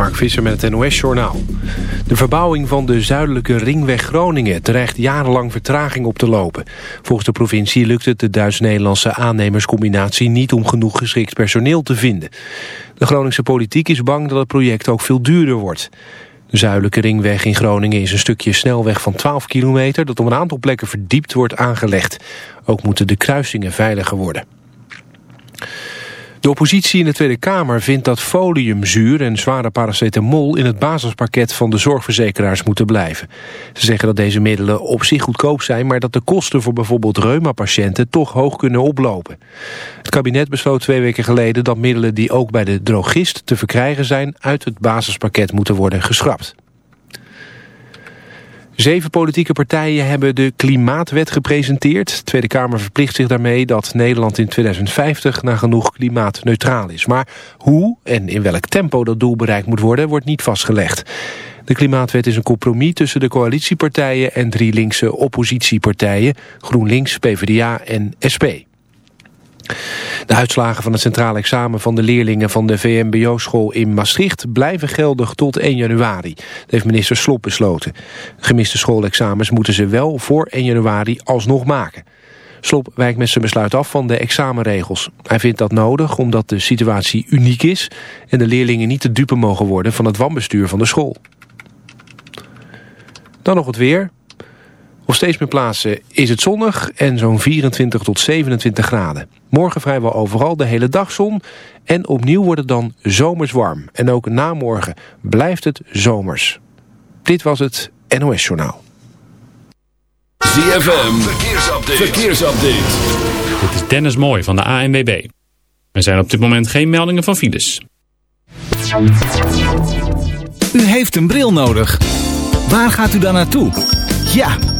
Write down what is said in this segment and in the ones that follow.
Mark Visser met het NOS-journaal. De verbouwing van de zuidelijke ringweg Groningen dreigt jarenlang vertraging op te lopen. Volgens de provincie lukt het de Duits-Nederlandse aannemerscombinatie niet om genoeg geschikt personeel te vinden. De Groningse politiek is bang dat het project ook veel duurder wordt. De zuidelijke ringweg in Groningen is een stukje snelweg van 12 kilometer... dat op een aantal plekken verdiept wordt aangelegd. Ook moeten de kruisingen veiliger worden. De oppositie in de Tweede Kamer vindt dat foliumzuur en zware paracetamol in het basispakket van de zorgverzekeraars moeten blijven. Ze zeggen dat deze middelen op zich goedkoop zijn, maar dat de kosten voor bijvoorbeeld reumapatiënten toch hoog kunnen oplopen. Het kabinet besloot twee weken geleden dat middelen die ook bij de drogist te verkrijgen zijn uit het basispakket moeten worden geschrapt. Zeven politieke partijen hebben de Klimaatwet gepresenteerd. De Tweede Kamer verplicht zich daarmee dat Nederland in 2050 nagenoeg klimaatneutraal is. Maar hoe en in welk tempo dat doel bereikt moet worden, wordt niet vastgelegd. De Klimaatwet is een compromis tussen de coalitiepartijen en drie linkse oppositiepartijen, GroenLinks, PvdA en SP. De uitslagen van het centraal examen van de leerlingen van de VMBO-school in Maastricht blijven geldig tot 1 januari. Dat heeft minister Slop besloten. Gemiste schoolexamens moeten ze wel voor 1 januari alsnog maken. Slop wijkt met zijn besluit af van de examenregels. Hij vindt dat nodig omdat de situatie uniek is... en de leerlingen niet te dupe mogen worden van het wanbestuur van de school. Dan nog het weer. Op steeds meer plaatsen is het zonnig en zo'n 24 tot 27 graden. Morgen vrijwel overal de hele dag zon en opnieuw wordt het dan zomers warm. En ook na morgen blijft het zomers. Dit was het NOS Journaal. ZFM, verkeersupdate. verkeersupdate. Dit is Dennis Mooi van de ANWB. Er zijn op dit moment geen meldingen van files. U heeft een bril nodig. Waar gaat u dan naartoe? Ja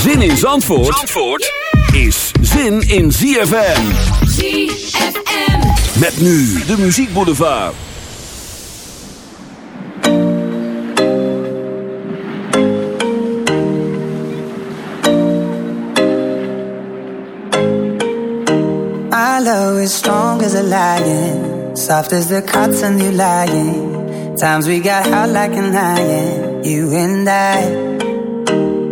Zin in Zandvoort, Zandvoort is zin in ZFM. ZFM. Met nu de muziekboulevard. My love is strong as a lion, soft as the cotton you lying. Times we got hot like an iron, you and I.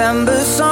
December song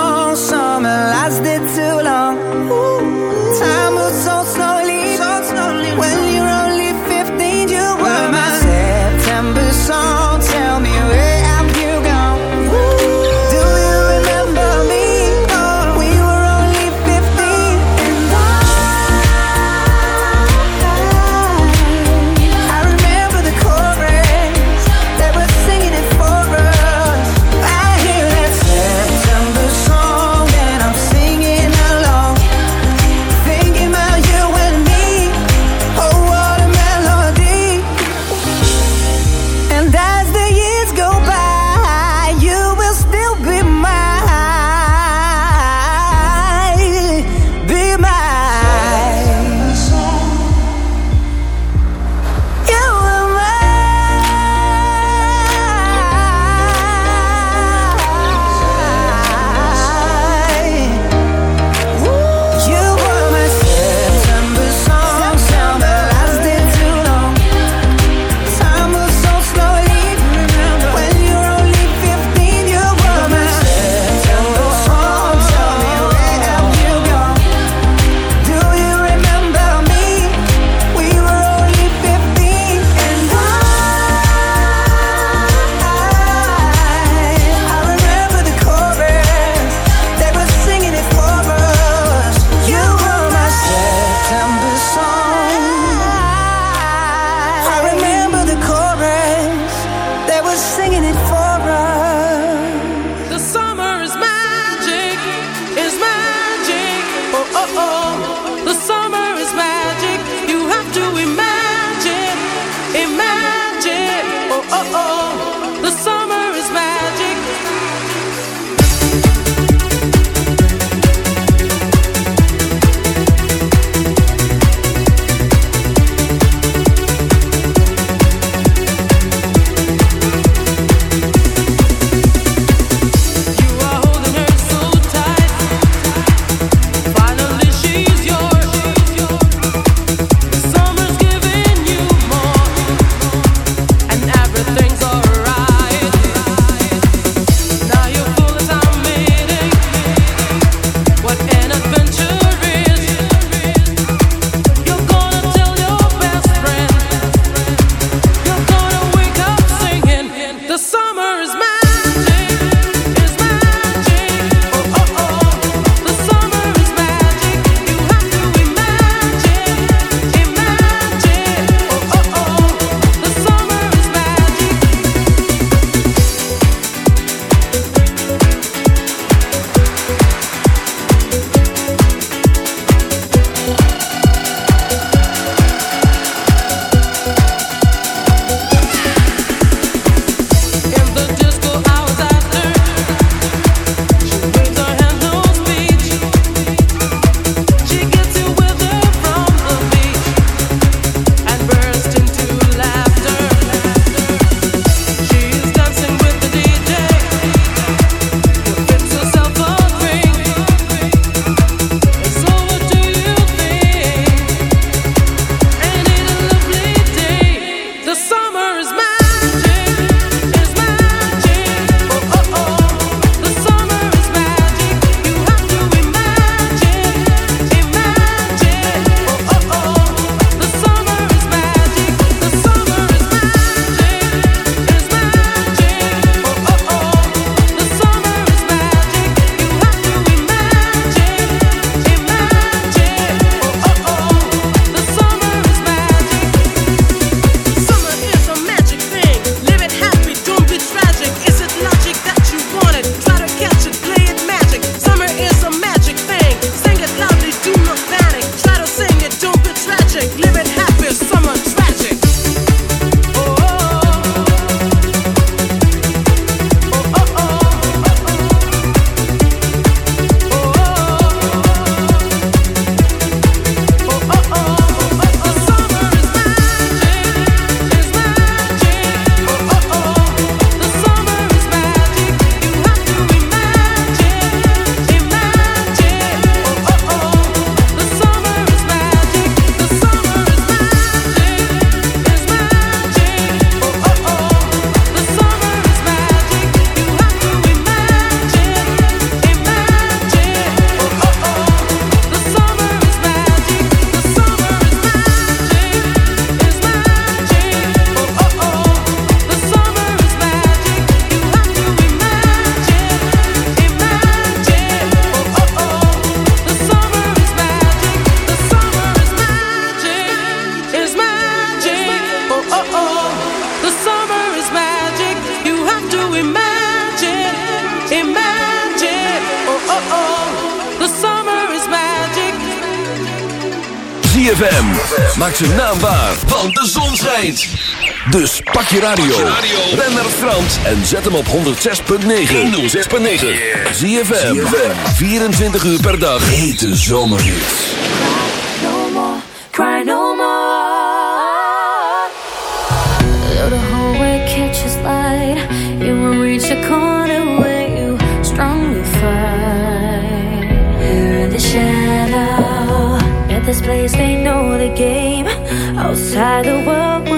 je radio. Ben naar Frans en zet hem op 106.9. 106.9. Zie je 24 uur per dag. Hete zomerhits. No more, cry no more. Though the hallway catches light, you will reach a corner where you strongly fight. Here in the shadow, at this place they know the game. Outside the world.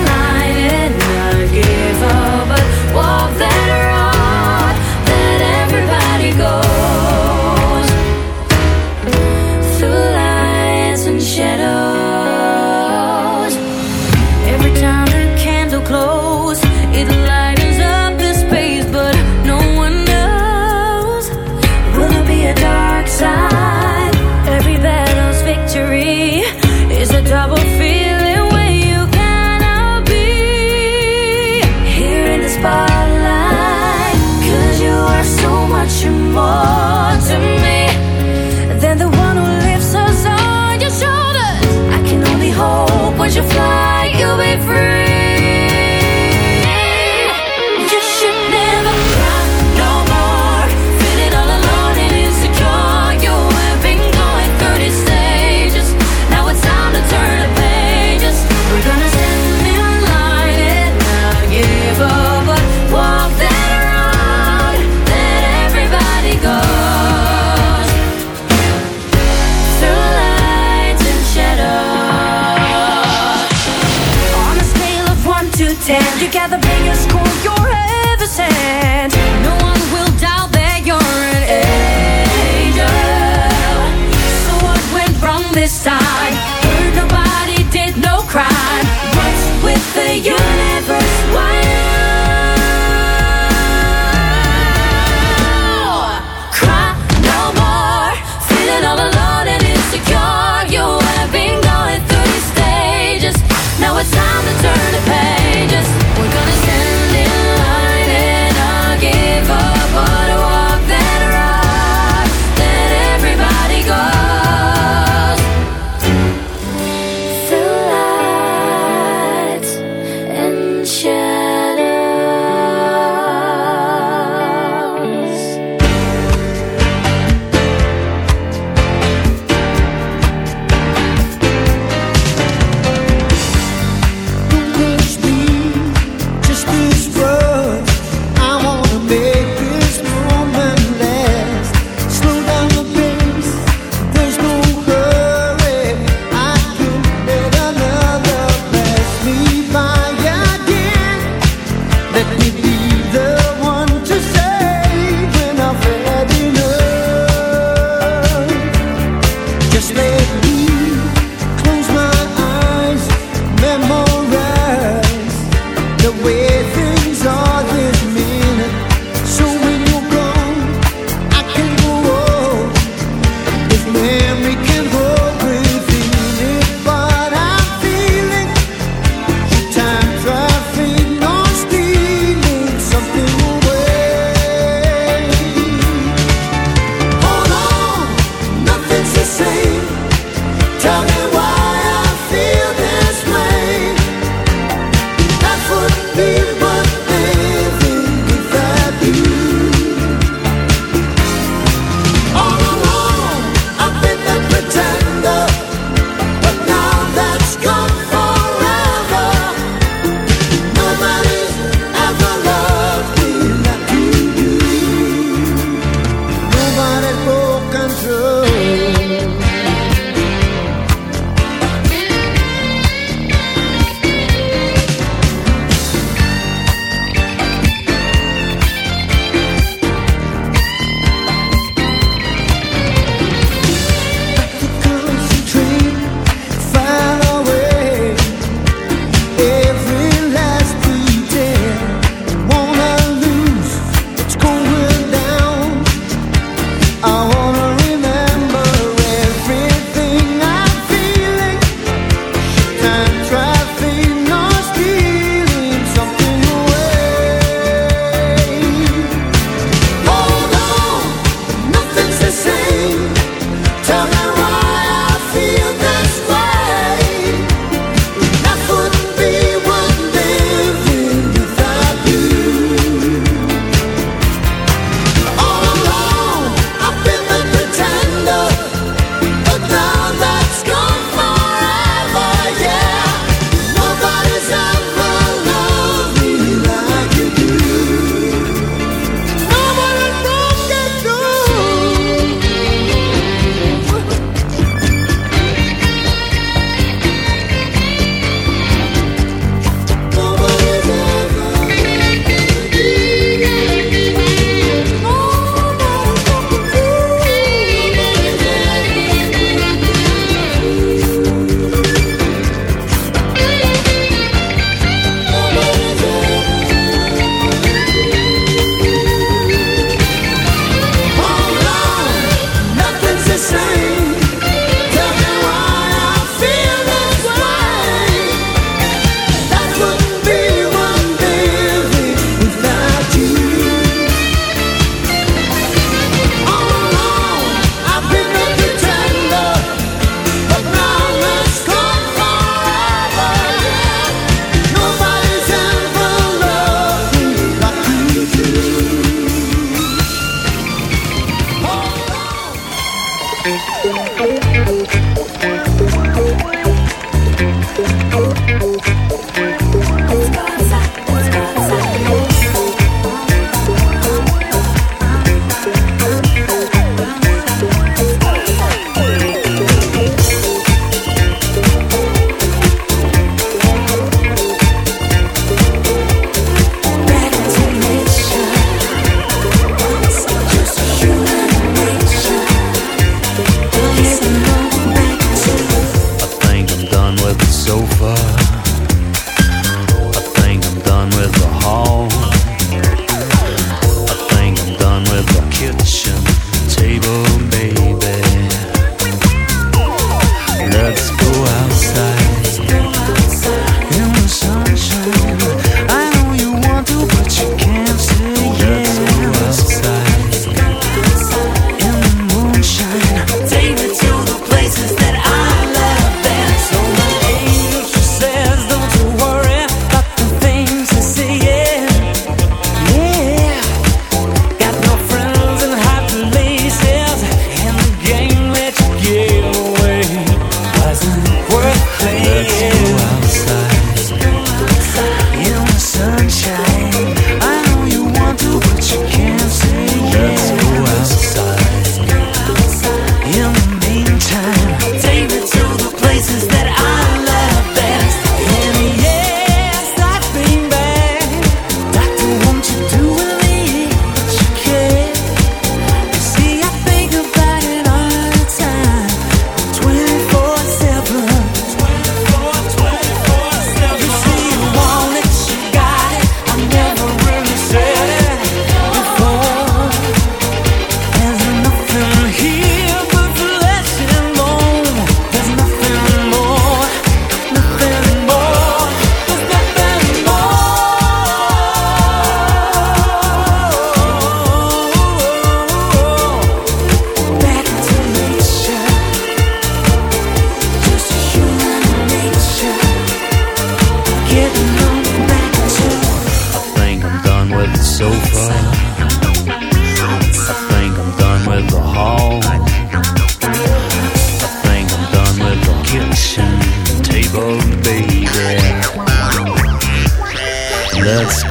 Let's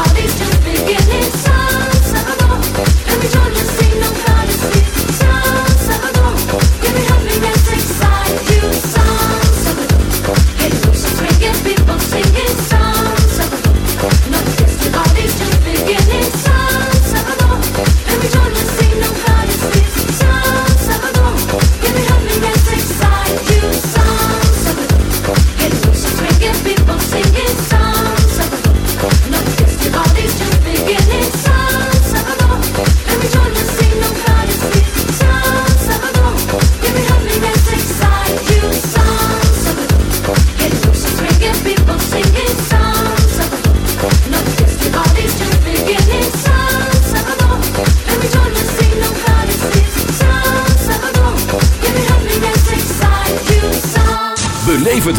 all these to.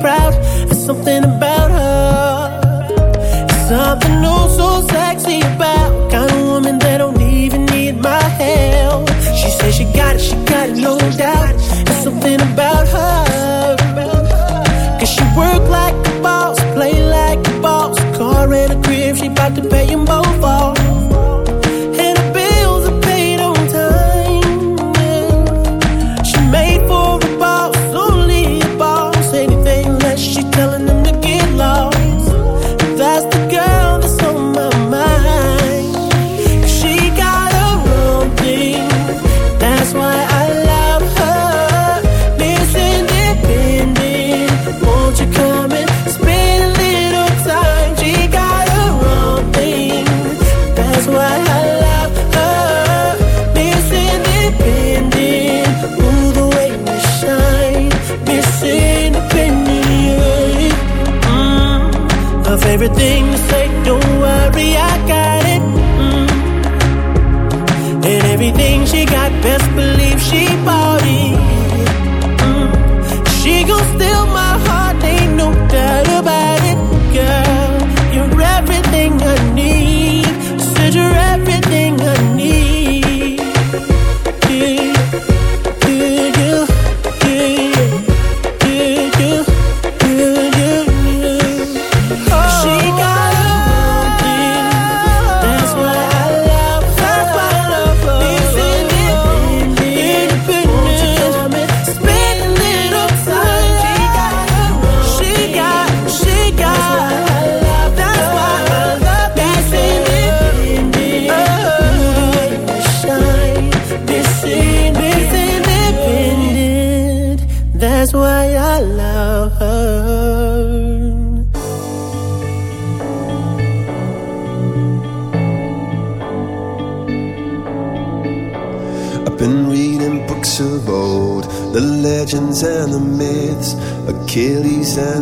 proud. It's something